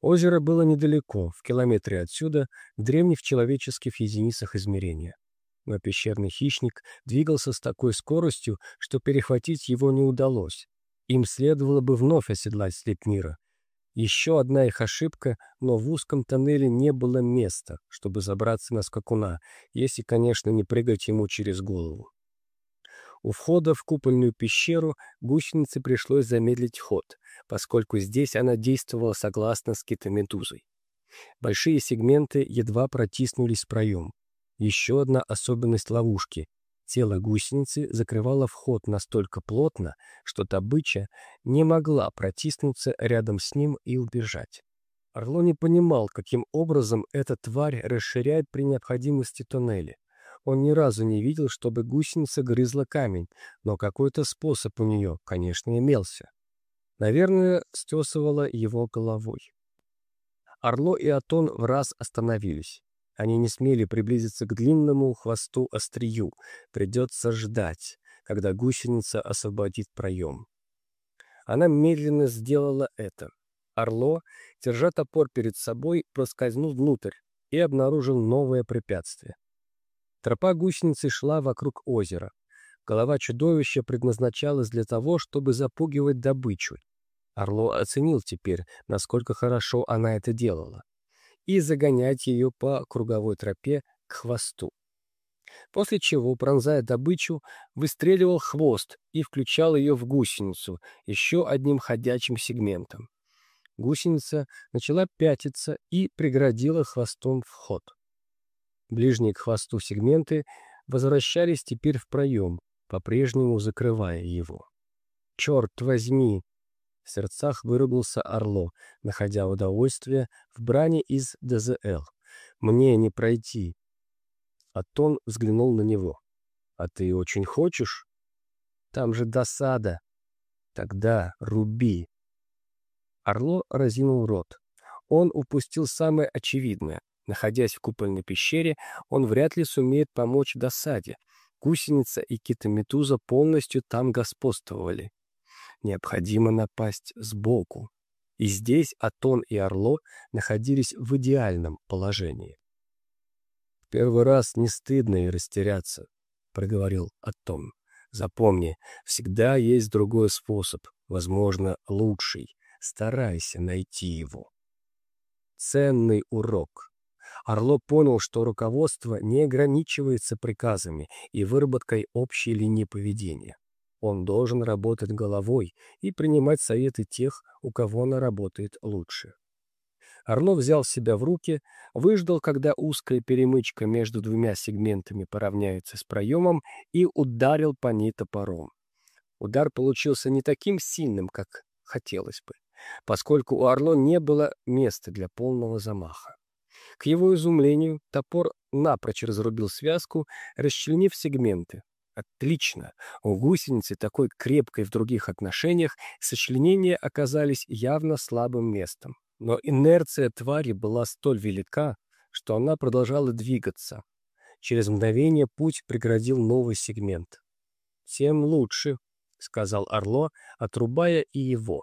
Озеро было недалеко, в километре отсюда, древних человеческих единицах измерения. Но пещерный хищник двигался с такой скоростью, что перехватить его не удалось. Им следовало бы вновь оседлать слеп мира. Еще одна их ошибка, но в узком тоннеле не было места, чтобы забраться на скакуна, если, конечно, не прыгать ему через голову. У входа в купольную пещеру гусенице пришлось замедлить ход, поскольку здесь она действовала согласно с китомедузой. Большие сегменты едва протиснулись в проем. Еще одна особенность ловушки. Тело гусеницы закрывало вход настолько плотно, что добыча не могла протиснуться рядом с ним и убежать. Орло не понимал, каким образом эта тварь расширяет при необходимости тоннели. Он ни разу не видел, чтобы гусеница грызла камень, но какой-то способ у нее, конечно, имелся. Наверное, стесывала его головой. Орло и Атон в раз остановились. Они не смели приблизиться к длинному хвосту острию. Придется ждать, когда гусеница освободит проем. Она медленно сделала это. Орло, держа топор перед собой, проскользнул внутрь и обнаружил новое препятствие. Тропа гусеницы шла вокруг озера. Голова чудовища предназначалась для того, чтобы запугивать добычу. Орло оценил теперь, насколько хорошо она это делала, и загонять ее по круговой тропе к хвосту. После чего, пронзая добычу, выстреливал хвост и включал ее в гусеницу еще одним ходячим сегментом. Гусеница начала пятиться и преградила хвостом вход. Ближние к хвосту сегменты возвращались теперь в проем, по-прежнему закрывая его. «Черт возьми!» В сердцах выругался Орло, находя удовольствие в бране из ДЗЛ. «Мне не пройти!» Атон взглянул на него. «А ты очень хочешь?» «Там же досада!» «Тогда руби!» Орло разинул рот. Он упустил самое очевидное. Находясь в купольной пещере, он вряд ли сумеет помочь досаде. Гусеница и китометуза полностью там господствовали. Необходимо напасть сбоку. И здесь Атон и Орло находились в идеальном положении. «Первый раз не стыдно и растеряться», — проговорил Атон. «Запомни, всегда есть другой способ, возможно, лучший. Старайся найти его». Ценный урок. Орло понял, что руководство не ограничивается приказами и выработкой общей линии поведения. Он должен работать головой и принимать советы тех, у кого она работает лучше. Орло взял себя в руки, выждал, когда узкая перемычка между двумя сегментами поравняется с проемом, и ударил по ней топором. Удар получился не таким сильным, как хотелось бы, поскольку у Орло не было места для полного замаха. К его изумлению топор напрочь разрубил связку, расчленив сегменты. Отлично! У гусеницы, такой крепкой в других отношениях, сочленения оказались явно слабым местом. Но инерция твари была столь велика, что она продолжала двигаться. Через мгновение путь преградил новый сегмент. «Тем лучше», — сказал Орло, отрубая и его.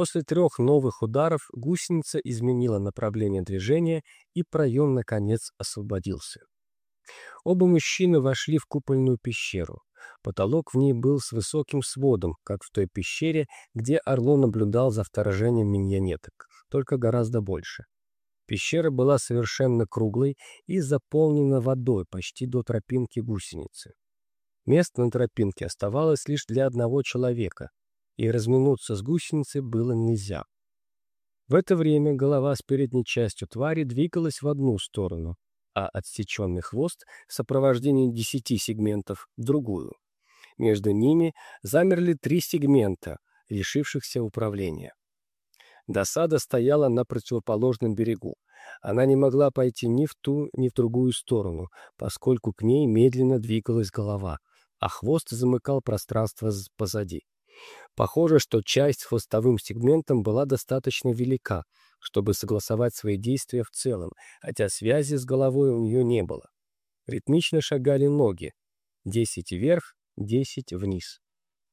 После трех новых ударов гусеница изменила направление движения, и проем, наконец, освободился. Оба мужчины вошли в купольную пещеру. Потолок в ней был с высоким сводом, как в той пещере, где Орло наблюдал за вторжением миньонеток, только гораздо больше. Пещера была совершенно круглой и заполнена водой почти до тропинки гусеницы. Место на тропинке оставалось лишь для одного человека, и разминуться с гусеницей было нельзя. В это время голова с передней частью твари двигалась в одну сторону, а отсеченный хвост в сопровождении десяти сегментов — в другую. Между ними замерли три сегмента, лишившихся управления. Досада стояла на противоположном берегу. Она не могла пойти ни в ту, ни в другую сторону, поскольку к ней медленно двигалась голова, а хвост замыкал пространство позади. Похоже, что часть с хвостовым сегментом была достаточно велика, чтобы согласовать свои действия в целом, хотя связи с головой у нее не было. Ритмично шагали ноги. Десять вверх, десять вниз.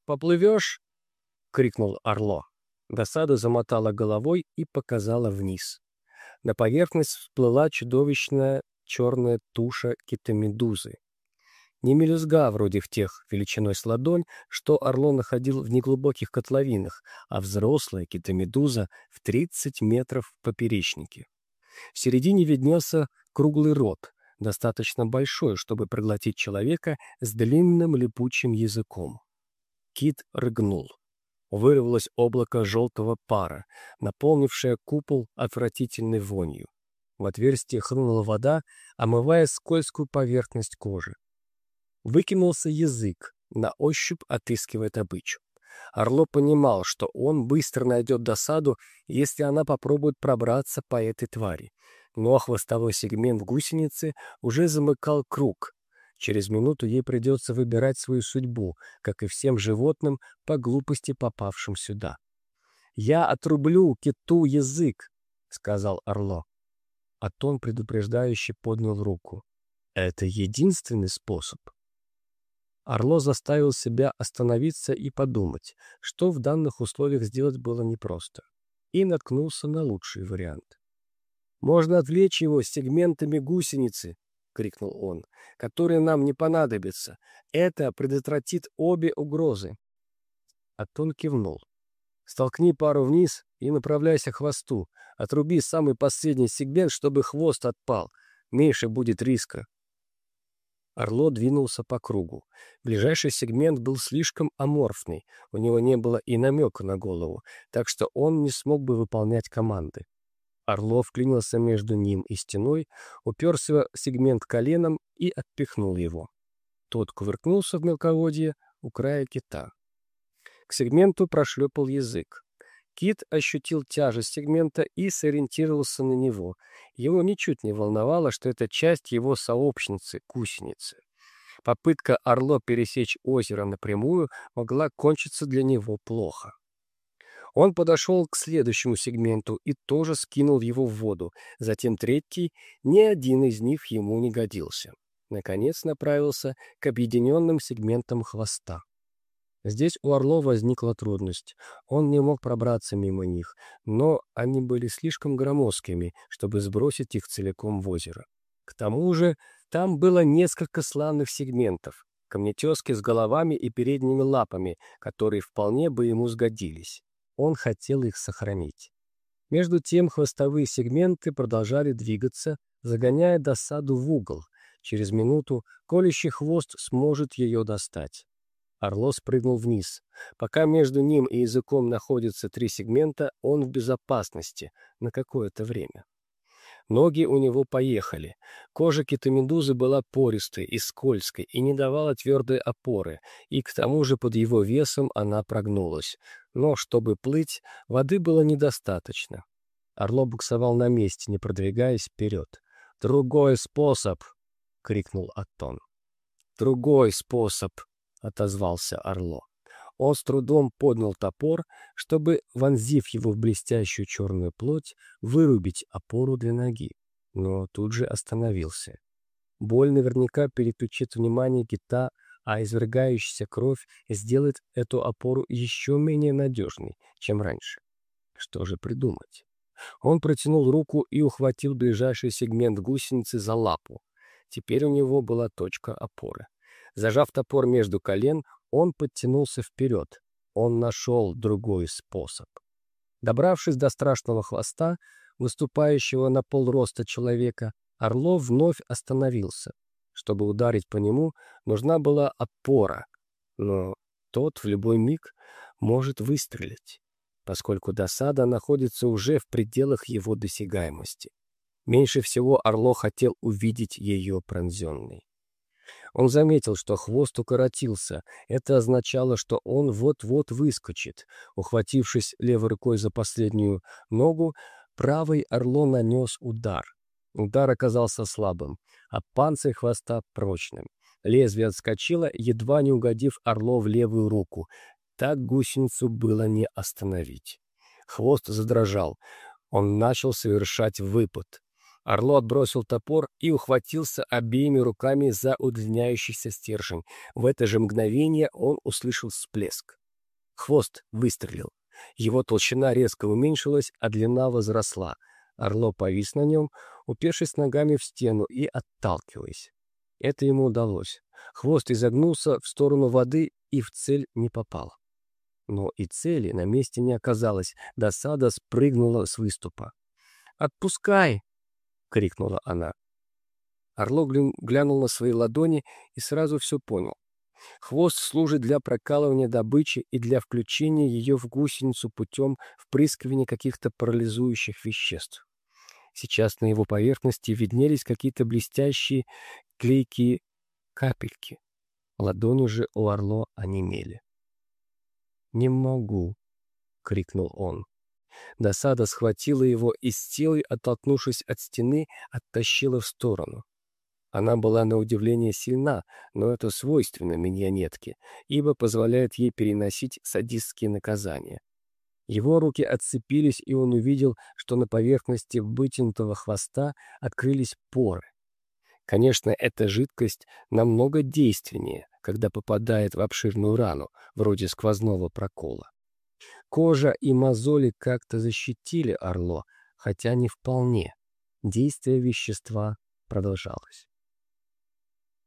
«Поплывешь?» — крикнул Орло. Досада замотала головой и показала вниз. На поверхность всплыла чудовищная черная туша китомедузы. Не мелюзга вроде в тех величиной с ладонь, что Орло находил в неглубоких котловинах, а взрослая китомедуза в 30 метров в поперечнике. В середине виднелся круглый рот, достаточно большой, чтобы проглотить человека с длинным липучим языком. Кит рыгнул. Вырвалось облако желтого пара, наполнившее купол отвратительной вонью. В отверстие хлынула вода, омывая скользкую поверхность кожи. Выкинулся язык, на ощупь отыскивая добычу. Орло понимал, что он быстро найдет досаду, если она попробует пробраться по этой твари. Но хвостовой сегмент гусеницы уже замыкал круг. Через минуту ей придется выбирать свою судьбу, как и всем животным, по глупости попавшим сюда. «Я отрублю киту язык», — сказал Орло. Атон предупреждающе поднял руку. «Это единственный способ». Орло заставил себя остановиться и подумать, что в данных условиях сделать было непросто, и наткнулся на лучший вариант. «Можно отвлечь его сегментами гусеницы», — крикнул он, — «которые нам не понадобятся. Это предотвратит обе угрозы». Атон кивнул. «Столкни пару вниз и направляйся к хвосту. Отруби самый последний сегмент, чтобы хвост отпал. Меньше будет риска». Орло двинулся по кругу. Ближайший сегмент был слишком аморфный, у него не было и намека на голову, так что он не смог бы выполнять команды. Орло вклинился между ним и стеной, уперся в сегмент коленом и отпихнул его. Тот кувыркнулся в мелководье у края кита. К сегменту прошлепал язык. Кит ощутил тяжесть сегмента и сориентировался на него. Его ничуть не волновало, что это часть его сообщницы, гусеницы. Попытка Орло пересечь озеро напрямую могла кончиться для него плохо. Он подошел к следующему сегменту и тоже скинул его в воду. Затем третий, ни один из них ему не годился. Наконец направился к объединенным сегментам хвоста. Здесь у Орло возникла трудность. Он не мог пробраться мимо них, но они были слишком громоздкими, чтобы сбросить их целиком в озеро. К тому же там было несколько славных сегментов, камнетески с головами и передними лапами, которые вполне бы ему сгодились. Он хотел их сохранить. Между тем хвостовые сегменты продолжали двигаться, загоняя досаду в угол. Через минуту колющий хвост сможет ее достать. Орло спрыгнул вниз. Пока между ним и языком находятся три сегмента, он в безопасности на какое-то время. Ноги у него поехали. Кожа китомедузы была пористой и скользкой и не давала твердой опоры, и к тому же под его весом она прогнулась. Но, чтобы плыть, воды было недостаточно. Орло буксовал на месте, не продвигаясь вперед. «Другой способ!» — крикнул Аттон. «Другой способ!» — отозвался Орло. Он с трудом поднял топор, чтобы, вонзив его в блестящую черную плоть, вырубить опору для ноги, но тут же остановился. Боль наверняка переключит внимание кита, а извергающаяся кровь сделает эту опору еще менее надежной, чем раньше. Что же придумать? Он протянул руку и ухватил ближайший сегмент гусеницы за лапу. Теперь у него была точка опоры. Зажав топор между колен, он подтянулся вперед. Он нашел другой способ. Добравшись до страшного хвоста, выступающего на полроста человека, Орлов вновь остановился. Чтобы ударить по нему, нужна была опора, но тот в любой миг может выстрелить, поскольку досада находится уже в пределах его досягаемости. Меньше всего Орло хотел увидеть ее пронзенной. Он заметил, что хвост укоротился. Это означало, что он вот-вот выскочит. Ухватившись левой рукой за последнюю ногу, правый орло нанес удар. Удар оказался слабым, а панцирь хвоста прочным. Лезвие отскочило, едва не угодив орло в левую руку. Так гусеницу было не остановить. Хвост задрожал. Он начал совершать выпад. Орло отбросил топор и ухватился обеими руками за удлиняющийся стержень. В это же мгновение он услышал всплеск. Хвост выстрелил. Его толщина резко уменьшилась, а длина возросла. Орло повис на нем, упершись ногами в стену и отталкиваясь. Это ему удалось. Хвост изогнулся в сторону воды и в цель не попал. Но и цели на месте не оказалось. Досада спрыгнула с выступа. «Отпускай!» — крикнула она. Орло глянул на свои ладони и сразу все понял. Хвост служит для прокалывания добычи и для включения ее в гусеницу путем впрыскивания каких-то парализующих веществ. Сейчас на его поверхности виднелись какие-то блестящие клейкие капельки. Ладони же у Орло онемели. «Не могу!» — крикнул он. Досада схватила его и с силой, оттолкнувшись от стены, оттащила в сторону. Она была на удивление сильна, но это свойственно миньонетке, ибо позволяет ей переносить садистские наказания. Его руки отцепились, и он увидел, что на поверхности вытянутого хвоста открылись поры. Конечно, эта жидкость намного действеннее, когда попадает в обширную рану, вроде сквозного прокола. Кожа и мозоли как-то защитили Орло, хотя не вполне. Действие вещества продолжалось.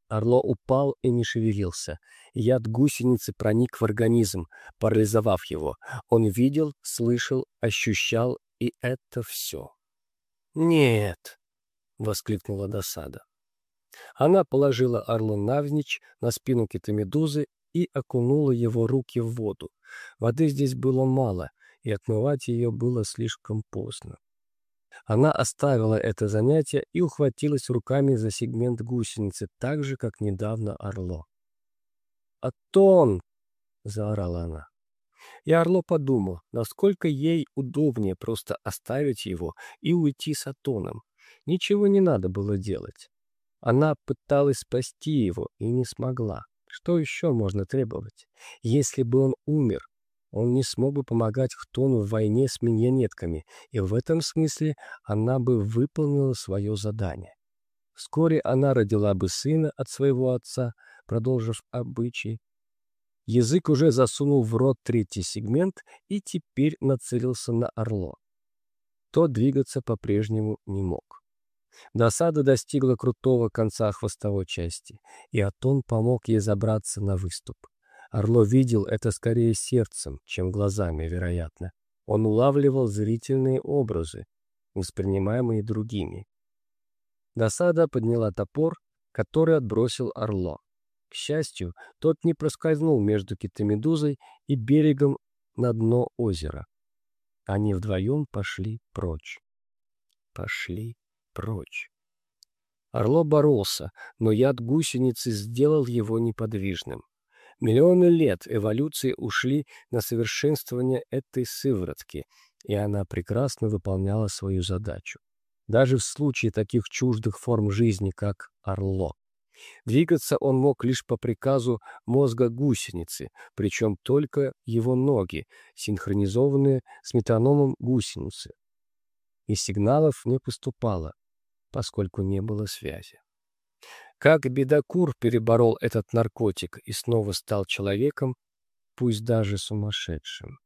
Орло упал и не шевелился. Яд гусеницы проник в организм, парализовав его. Он видел, слышал, ощущал, и это все. «Нет!» — воскликнула досада. Она положила Орло навзничь на спину китомедузы и окунула его руки в воду. Воды здесь было мало, и отмывать ее было слишком поздно. Она оставила это занятие и ухватилась руками за сегмент гусеницы, так же, как недавно Орло. «Атон!» — заорала она. И Орло подумал, насколько ей удобнее просто оставить его и уйти с Атоном. Ничего не надо было делать. Она пыталась спасти его и не смогла. Что еще можно требовать? Если бы он умер, он не смог бы помогать Хтону в войне с миньонетками, и в этом смысле она бы выполнила свое задание. Вскоре она родила бы сына от своего отца, продолжив обычай. Язык уже засунул в рот третий сегмент и теперь нацелился на орло. Тот двигаться по-прежнему не мог. Досада достигла крутого конца хвостовой части, и Атон помог ей забраться на выступ. Орло видел это скорее сердцем, чем глазами, вероятно. Он улавливал зрительные образы, воспринимаемые другими. Досада подняла топор, который отбросил Орло. К счастью, тот не проскользнул между китомедузой и берегом на дно озера. Они вдвоем пошли прочь. Пошли прочь. Орло боролся, но яд гусеницы сделал его неподвижным. Миллионы лет эволюции ушли на совершенствование этой сыворотки, и она прекрасно выполняла свою задачу. Даже в случае таких чуждых форм жизни, как орло. Двигаться он мог лишь по приказу мозга гусеницы, причем только его ноги, синхронизованные с метаномом гусеницы. И сигналов не поступало, поскольку не было связи. Как бедокур переборол этот наркотик и снова стал человеком, пусть даже сумасшедшим.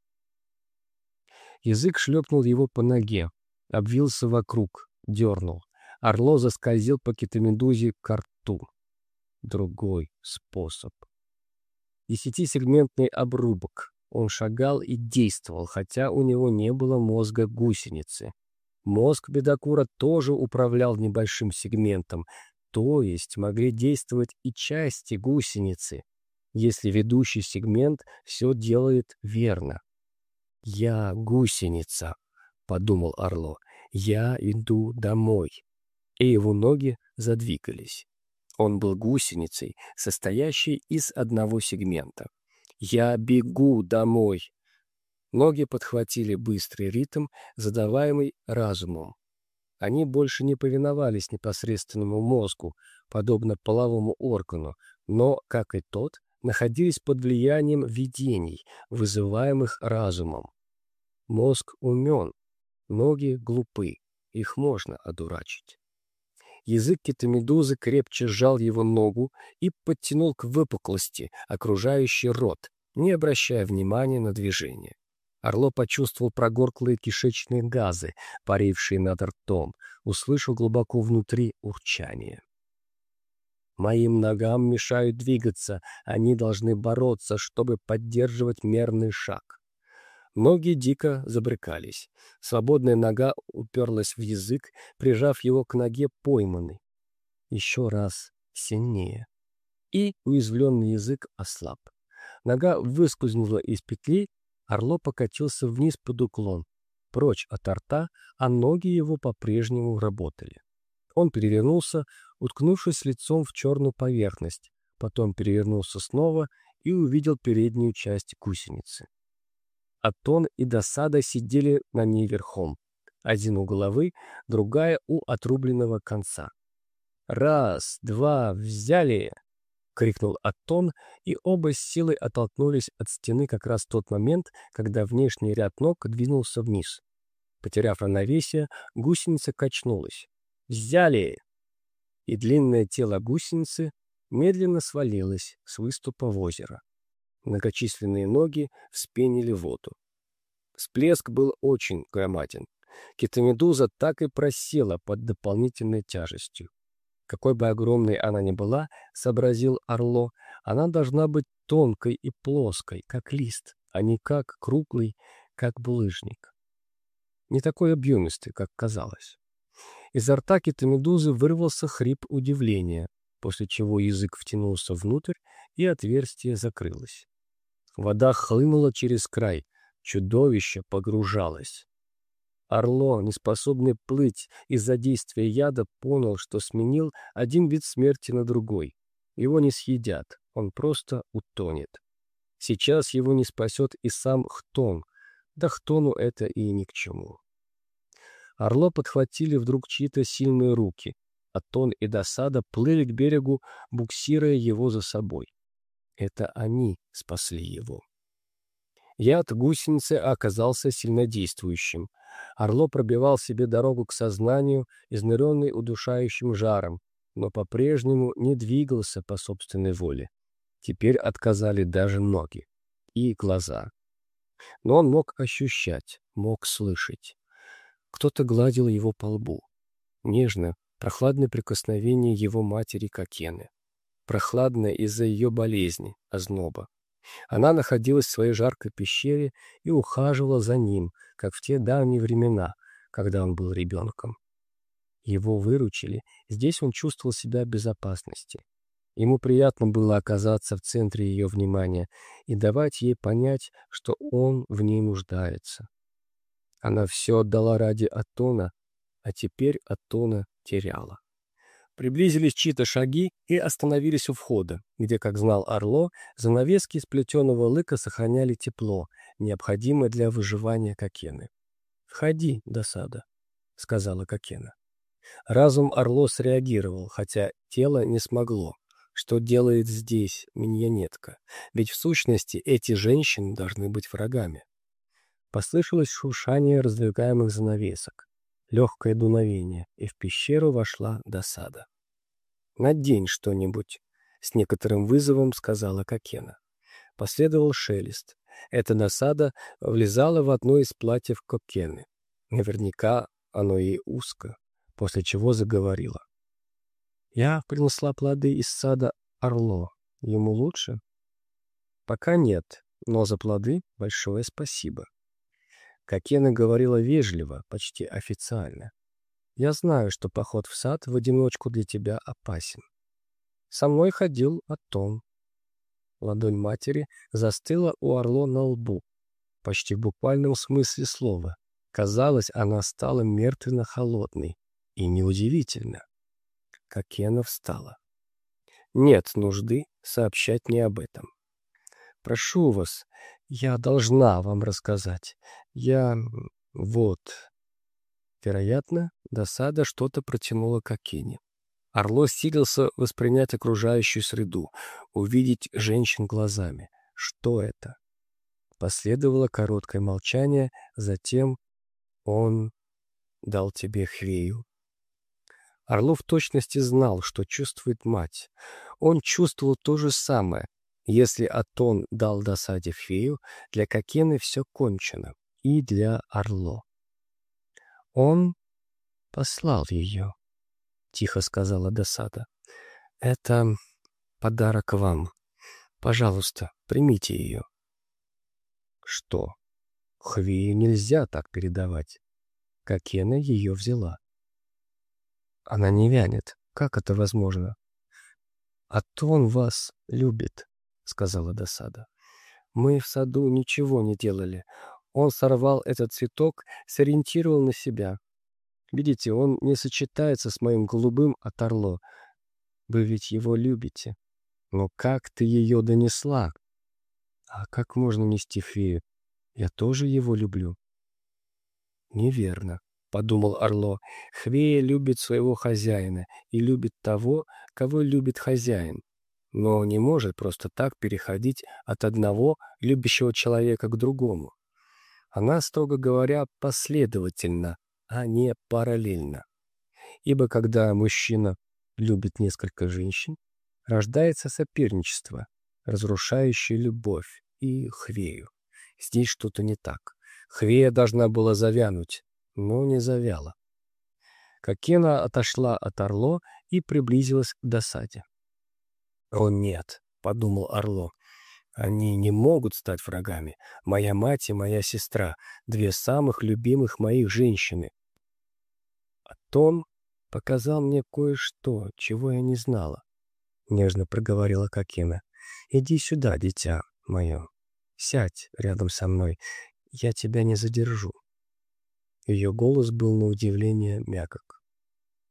Язык шлепнул его по ноге, обвился вокруг, дернул. Орло заскользил по китомедузе к рту. Другой способ. Десятисегментный обрубок. Он шагал и действовал, хотя у него не было мозга гусеницы. Мозг бедокура тоже управлял небольшим сегментом, то есть могли действовать и части гусеницы, если ведущий сегмент все делает верно. «Я гусеница», — подумал Орло, — «я иду домой». И его ноги задвигались. Он был гусеницей, состоящей из одного сегмента. «Я бегу домой». Ноги подхватили быстрый ритм, задаваемый разумом. Они больше не повиновались непосредственному мозгу, подобно половому органу, но, как и тот, находились под влиянием видений, вызываемых разумом. Мозг умен, ноги глупы, их можно одурачить. Язык китомедузы крепче сжал его ногу и подтянул к выпуклости, окружающий рот, не обращая внимания на движение. Орло почувствовал прогорклые кишечные газы, парившие над ртом, услышал глубоко внутри урчание. Моим ногам мешают двигаться, они должны бороться, чтобы поддерживать мерный шаг. Ноги дико забрыкались. Свободная нога уперлась в язык, прижав его к ноге пойманной. Еще раз сильнее. И уязвленный язык ослаб. Нога выскользнула из петли, Орло покатился вниз под уклон, прочь от рта, а ноги его по-прежнему работали. Он перевернулся, уткнувшись лицом в черную поверхность, потом перевернулся снова и увидел переднюю часть гусеницы. Атон и досада сидели на ней верхом, один у головы, другая у отрубленного конца. «Раз, два, взяли!» — крикнул Атон, и оба с силой оттолкнулись от стены как раз в тот момент, когда внешний ряд ног двинулся вниз. Потеряв равновесие, гусеница качнулась. «Взяли!» И длинное тело гусеницы медленно свалилось с выступа в озеро. Многочисленные ноги вспенили воду. Всплеск был очень громаден. Китомедуза так и просела под дополнительной тяжестью. Какой бы огромной она ни была, сообразил Орло, она должна быть тонкой и плоской, как лист, а не как круглый, как булыжник. Не такой объемистый, как казалось. Изо рта китомедузы вырвался хрип удивления, после чего язык втянулся внутрь, и отверстие закрылось. Вода хлынула через край, чудовище погружалось. Орло, неспособный плыть из-за действия яда, понял, что сменил один вид смерти на другой. Его не съедят, он просто утонет. Сейчас его не спасет и сам Хтон, да Хтону это и ни к чему. Орло подхватили вдруг чьи-то сильные руки, а Тон и Досада плыли к берегу, буксируя его за собой. Это они спасли его. Яд гусеницы оказался сильнодействующим — Орло пробивал себе дорогу к сознанию, изныренный удушающим жаром, но по-прежнему не двигался по собственной воле. Теперь отказали даже ноги и глаза. Но он мог ощущать, мог слышать. Кто-то гладил его по лбу. Нежно, прохладное прикосновение его матери Кокены. Прохладное из-за ее болезни, озноба. Она находилась в своей жаркой пещере и ухаживала за ним, как в те давние времена, когда он был ребенком. Его выручили, здесь он чувствовал себя в безопасности. Ему приятно было оказаться в центре ее внимания и давать ей понять, что он в ней нуждается. Она все отдала ради Атона, а теперь Атона теряла. Приблизились чьи-то шаги и остановились у входа, где, как знал Орло, занавески из плетеного лыка сохраняли тепло, необходимое для выживания Кокены. «Входи, досада», — сказала Кокена. Разум Орло среагировал, хотя тело не смогло. Что делает здесь миньонетка? Ведь в сущности эти женщины должны быть врагами. Послышалось шуршание раздвигаемых занавесок легкое дуновение, и в пещеру вошла досада. «Надень что-нибудь», — с некоторым вызовом сказала Кокена. Последовал шелест. Эта досада влезала в одно из платьев Кокены. Наверняка оно ей узко, после чего заговорила. «Я принесла плоды из сада Орло. Ему лучше?» «Пока нет, но за плоды большое спасибо». Кокена говорила вежливо, почти официально. «Я знаю, что поход в сад в одиночку для тебя опасен. Со мной ходил Атон». Ладонь матери застыла у Орло на лбу, почти в буквальном смысле слова. Казалось, она стала мертвенно-холодной. И неудивительно. Кокена встала. «Нет нужды сообщать мне об этом. Прошу вас, я должна вам рассказать. Я... вот...» Вероятно, досада что-то протянула к Акине. Орло силился воспринять окружающую среду, увидеть женщин глазами. Что это? Последовало короткое молчание, затем он дал тебе хвею. Орлов в точности знал, что чувствует мать. Он чувствовал то же самое, Если Атон дал досаде фею, для Кокены все кончено. И для Орло. Он послал ее, — тихо сказала досада. Это подарок вам. Пожалуйста, примите ее. Что? Хвею нельзя так передавать. Кокена ее взяла. Она не вянет. Как это возможно? А то он вас любит, сказала досада. Мы в саду ничего не делали. Он сорвал этот цветок, сориентировал на себя. Видите, он не сочетается с моим голубым от орло. Вы ведь его любите. Но как ты ее донесла? А как можно нести фею? Я тоже его люблю. Неверно, подумал Орло. Хвея любит своего хозяина и любит того, кого любит хозяин. Но не может просто так переходить от одного любящего человека к другому. Она, строго говоря, последовательно, а не параллельно. Ибо когда мужчина любит несколько женщин, рождается соперничество, разрушающее любовь и хвею. Здесь что-то не так. Хвея должна была завянуть, но не завяла. Кокена отошла от Орло и приблизилась к досаде. «О нет», — подумал Орло, — «они не могут стать врагами. Моя мать и моя сестра — две самых любимых моих женщины». А Тон показал мне кое-что, чего я не знала. — нежно проговорила Кокена. «Иди сюда, дитя мое. Сядь рядом со мной. Я тебя не задержу». Ее голос был на удивление мягок.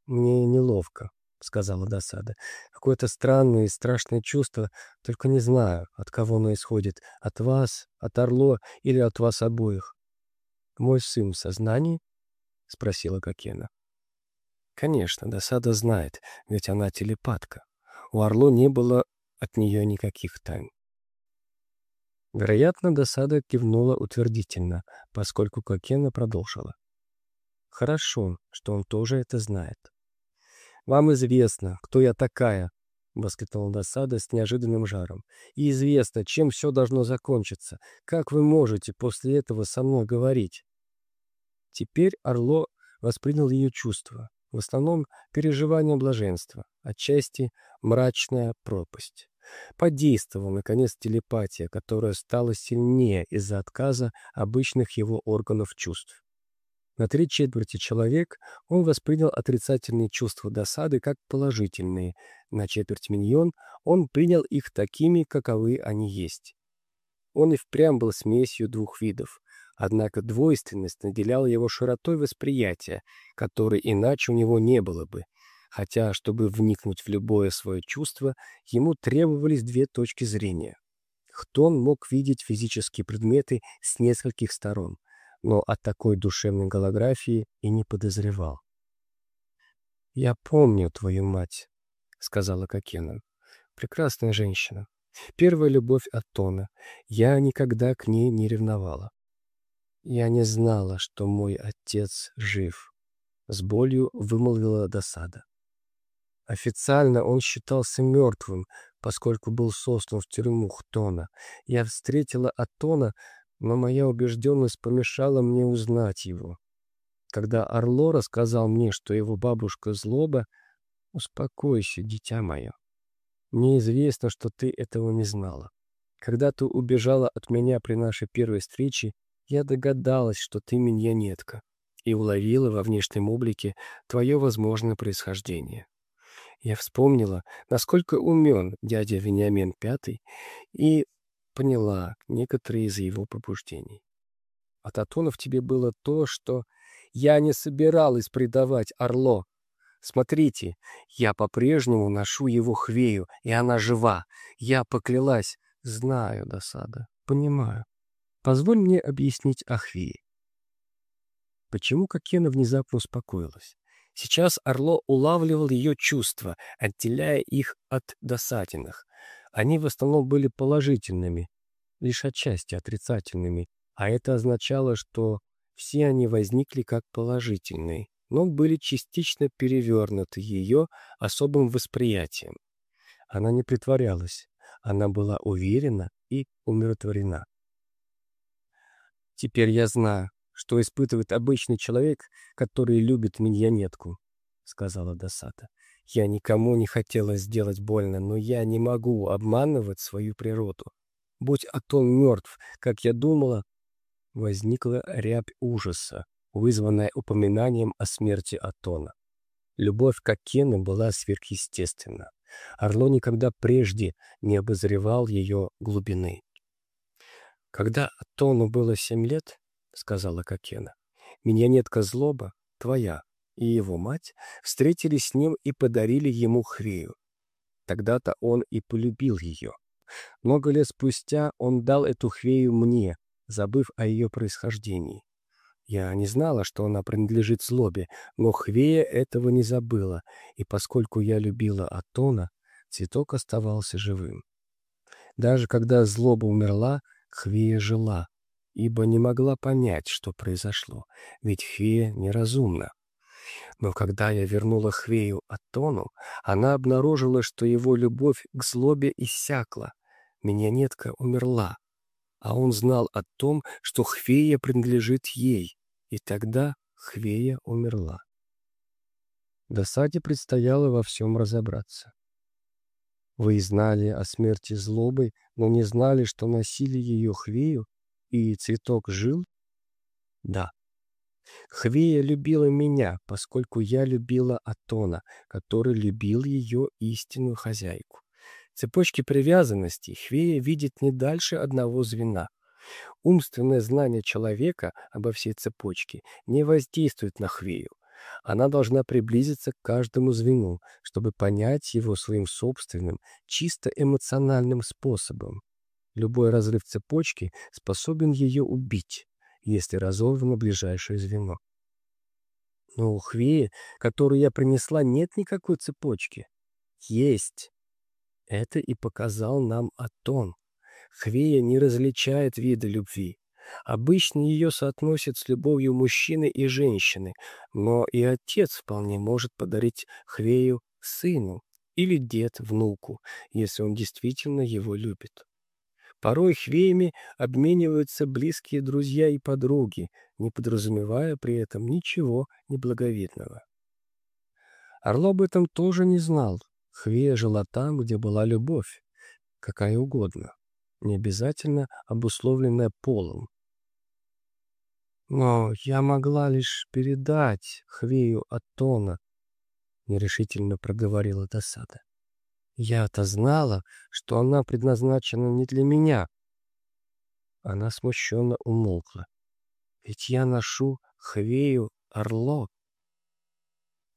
«Мне неловко», — сказала досада. «Какое-то странное и страшное чувство, только не знаю, от кого оно исходит. От вас, от Орло или от вас обоих». «Мой сын в сознании?» — спросила Кокена. «Конечно, досада знает, ведь она телепатка. У Орло не было от нее никаких тайн. Вероятно, досада кивнула утвердительно, поскольку Кокена продолжила. «Хорошо, что он тоже это знает». «Вам известно, кто я такая», — воскликнула досада с неожиданным жаром. «И известно, чем все должно закончиться. Как вы можете после этого со мной говорить?» Теперь Орло воспринял ее чувства, в основном переживание блаженства, отчасти мрачная пропасть. Подействовала, наконец, телепатия, которая стала сильнее из-за отказа обычных его органов чувств. На три четверти человек он воспринял отрицательные чувства досады как положительные, на четверть миньон он принял их такими, каковы они есть. Он и впрямь был смесью двух видов, однако двойственность наделяла его широтой восприятия, которой иначе у него не было бы, хотя, чтобы вникнуть в любое свое чувство, ему требовались две точки зрения. Хтон мог видеть физические предметы с нескольких сторон, но от такой душевной голографии и не подозревал. «Я помню твою мать», — сказала Кокена. «Прекрасная женщина. Первая любовь от Тона. Я никогда к ней не ревновала. Я не знала, что мой отец жив», — с болью вымолвила досада. Официально он считался мертвым, поскольку был сослан в тюрьму Хтона. Я встретила Атона, но моя убежденность помешала мне узнать его. Когда Орло рассказал мне, что его бабушка злоба, «Успокойся, дитя мое. Мне известно, что ты этого не знала. Когда ты убежала от меня при нашей первой встрече, я догадалась, что ты миньонетка, и уловила во внешнем облике твое возможное происхождение. Я вспомнила, насколько умен дядя Вениамин Пятый, и поняла некоторые из его побуждений. От Атона в тебе было то, что я не собиралась предавать Орло. Смотрите, я по-прежнему ношу его хвею, и она жива. Я поклялась. Знаю, досада, понимаю. Позволь мне объяснить о хвее. Почему Кокена внезапно успокоилась? Сейчас Орло улавливал ее чувства, отделяя их от досаденных. Они в основном были положительными, лишь отчасти отрицательными, а это означало, что все они возникли как положительные, но были частично перевернуты ее особым восприятием. Она не притворялась. Она была уверена и умиротворена. «Теперь я знаю, что испытывает обычный человек, который любит миньонетку», — сказала Досата. «Я никому не хотела сделать больно, но я не могу обманывать свою природу. Будь Атон мертв, как я думала...» Возникла рябь ужаса, вызванная упоминанием о смерти Атона. Любовь к Акену была сверхъестественна. Орло никогда прежде не обозревал ее глубины. «Когда Атону было семь лет, — сказала Кокена, — миньонетка Злоба, твоя, и его мать встретились с ним и подарили ему хрею. Тогда-то он и полюбил ее. Много лет спустя он дал эту хвею мне, забыв о ее происхождении. Я не знала, что она принадлежит злобе, но Хвея этого не забыла, и поскольку я любила Атона, цветок оставался живым. Даже когда злоба умерла, Хвея жила, ибо не могла понять, что произошло, ведь Хвея неразумна. Но когда я вернула Хвею Атону, она обнаружила, что его любовь к злобе иссякла. Миньонетка умерла, а он знал о том, что Хвея принадлежит ей, и тогда Хвея умерла. Досаде предстояло во всем разобраться. Вы знали о смерти злобы, но не знали, что носили ее Хвею, и цветок жил? Да. Хвея любила меня, поскольку я любила Атона, который любил ее истинную хозяйку. Цепочки привязанности Хвея видит не дальше одного звена. Умственное знание человека обо всей цепочке не воздействует на Хвею. Она должна приблизиться к каждому звену, чтобы понять его своим собственным, чисто эмоциональным способом. Любой разрыв цепочки способен ее убить, если разорвано ближайшее звено. Но у Хвеи, которую я принесла, нет никакой цепочки. Есть. Это и показал нам Атон. Хвея не различает виды любви. Обычно ее соотносят с любовью мужчины и женщины, но и отец вполне может подарить Хвею сыну или дед внуку, если он действительно его любит. Порой хвеями обмениваются близкие друзья и подруги, не подразумевая при этом ничего неблаговидного. Орло об этом тоже не знал, Хвея жила там, где была любовь, какая угодно, не обязательно обусловленная полом. «Но я могла лишь передать Хвею от Тона», — нерешительно проговорила досада. «Я-то знала, что она предназначена не для меня». Она смущенно умолкла. «Ведь я ношу Хвею Орло».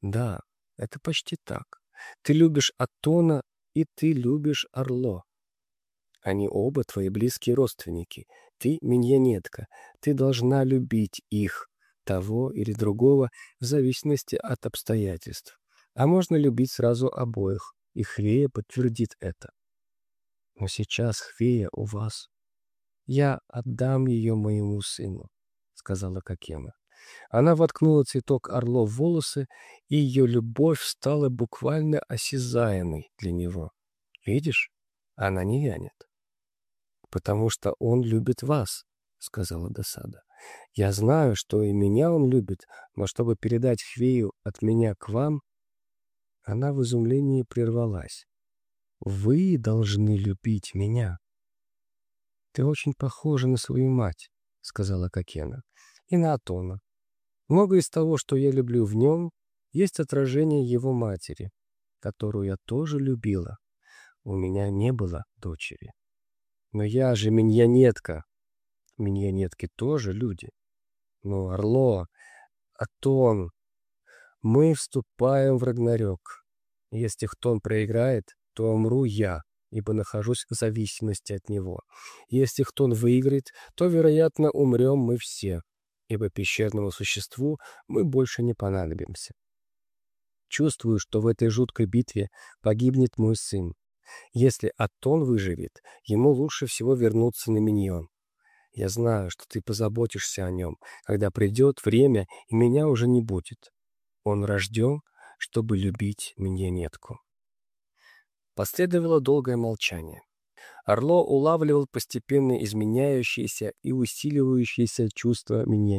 «Да, это почти так. Ты любишь Атона, и ты любишь Орло. Они оба твои близкие родственники. Ты миньонетка. Ты должна любить их, того или другого, в зависимости от обстоятельств. А можно любить сразу обоих, и Хвея подтвердит это. Но сейчас Хвея у вас. Я отдам ее моему сыну, — сказала Кокема. Она воткнула цветок орло в волосы, и ее любовь стала буквально осязаемой для него. «Видишь, она не вянет». «Потому что он любит вас», — сказала досада. «Я знаю, что и меня он любит, но чтобы передать Хвею от меня к вам...» Она в изумлении прервалась. «Вы должны любить меня». «Ты очень похожа на свою мать», — сказала Кокена, — «и на Атона. Многое из того, что я люблю в нем, есть отражение его матери, которую я тоже любила. У меня не было дочери. Но я же миньонетка. Миньонетки тоже люди. Но Орло, Атон, мы вступаем в Рагнарёк. Если Хтон проиграет, то умру я, ибо нахожусь в зависимости от него. Если Хтон выиграет, то, вероятно, умрем мы все, ибо пещерному существу мы больше не понадобимся. Чувствую, что в этой жуткой битве погибнет мой сын. Если Атон выживет, ему лучше всего вернуться на Миньон. Я знаю, что ты позаботишься о нем, когда придет время, и меня уже не будет. Он рожден, чтобы любить миньонетку. Последовало долгое молчание. Орло улавливал постепенно изменяющееся и усиливающееся чувство миньонет.